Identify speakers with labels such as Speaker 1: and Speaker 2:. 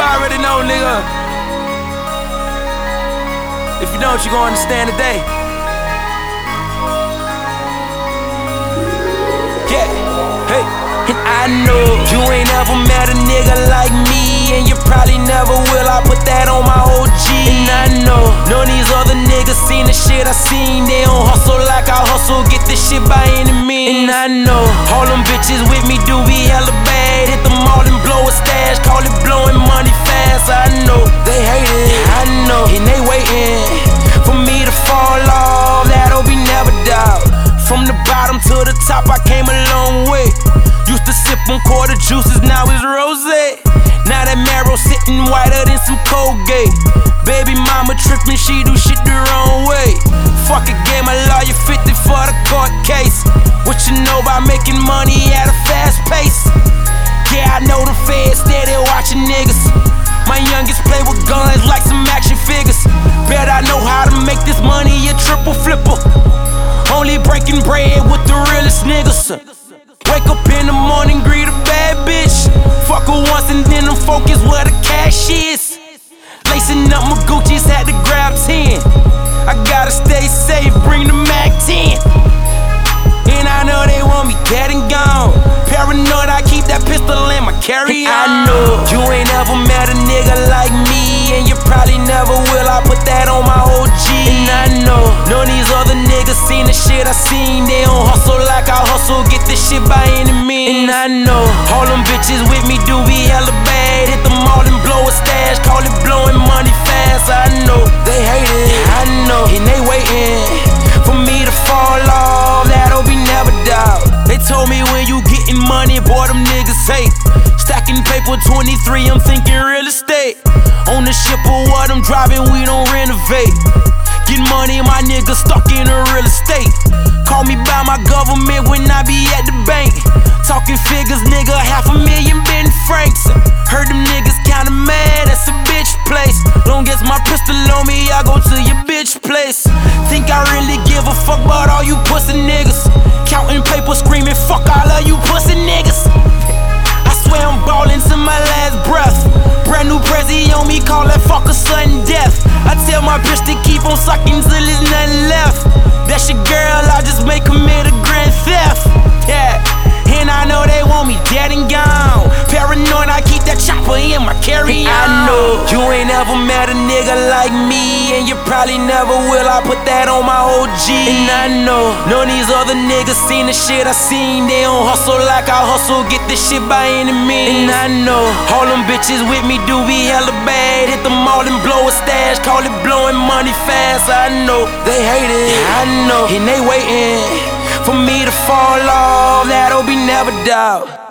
Speaker 1: already know, nigga. If you don't, you gon' understand today. Yeah, hey. And I know you ain't ever met a nigga like me, and you probably never will. I put that on my OG. And I know none of these other niggas seen the shit I seen. They don't hustle like I hustle, get this shit by any means. And I know all them bitches with me do be Quarter juices, now it's rose. Now that marrow sitting whiter than some Colgate. Baby mama tripping, she do shit the wrong way. Fuck a game, a lawyer 50 for the court case. What you know about making money at a fast pace? Yeah, I know the feds steady watching niggas. My youngest play with guns like some action figures. Bet I know how to make this money a triple flipper. Only breaking bread with the realest niggas. Wake up in the morning, greet a bad bitch. Fuck her once and then I'm focused where the cash is. Lacing up my Gucci's, had to grab 10. I gotta stay safe, bring the Mac 10. And I know they want me dead and gone. Paranoid, I keep that pistol in my carry. I know you ain't ever met a nigga like me, and you probably never will. I put that on my OG. And I know none of these other niggas seen the shit I seen. They shit by any means. And I know all them bitches with me do be hella bad. Hit them all and blow a stash, call it blowing money fast. I know they hate it, I know, and they waiting for me to fall off. That'll be never doubt. They told me when you getting money, boy, them niggas hate. Stacking paper 23, I'm thinking real estate. On the ship of what I'm driving, we don't renovate. Get money, my niggas stuck in a real estate. My government when I be at the bank. Talking figures, nigga, half a million Ben Franks. Heard them niggas kinda mad, that's a bitch place. Long as my pistol on me, I go to your bitch place. Think I really give a fuck about all you pussy niggas? Counting paper, screaming, fuck all of you pussy niggas. I swear I'm ballin' to my last breath. Brand new prezi on me, call that fucker sudden death. I tell my bitch to keep on sucking till there's nothing left. That's your girl, I just may commit a grand theft. Yeah, and I know they want me dead and gone. Paranoid, I keep that chopper in my carry on. I know you ain't ever met a nigga like me, and you probably never will. I put that on my OG. And I know none of these other niggas seen the shit I seen. They don't hustle like I hustle, get this shit by any means. And I know all them bitches with me do be hella bad. Hit them all and blow a stash, call it blowing money fast. I know they hate it, I know, and they waiting for me to fall off. That'll be never doubt.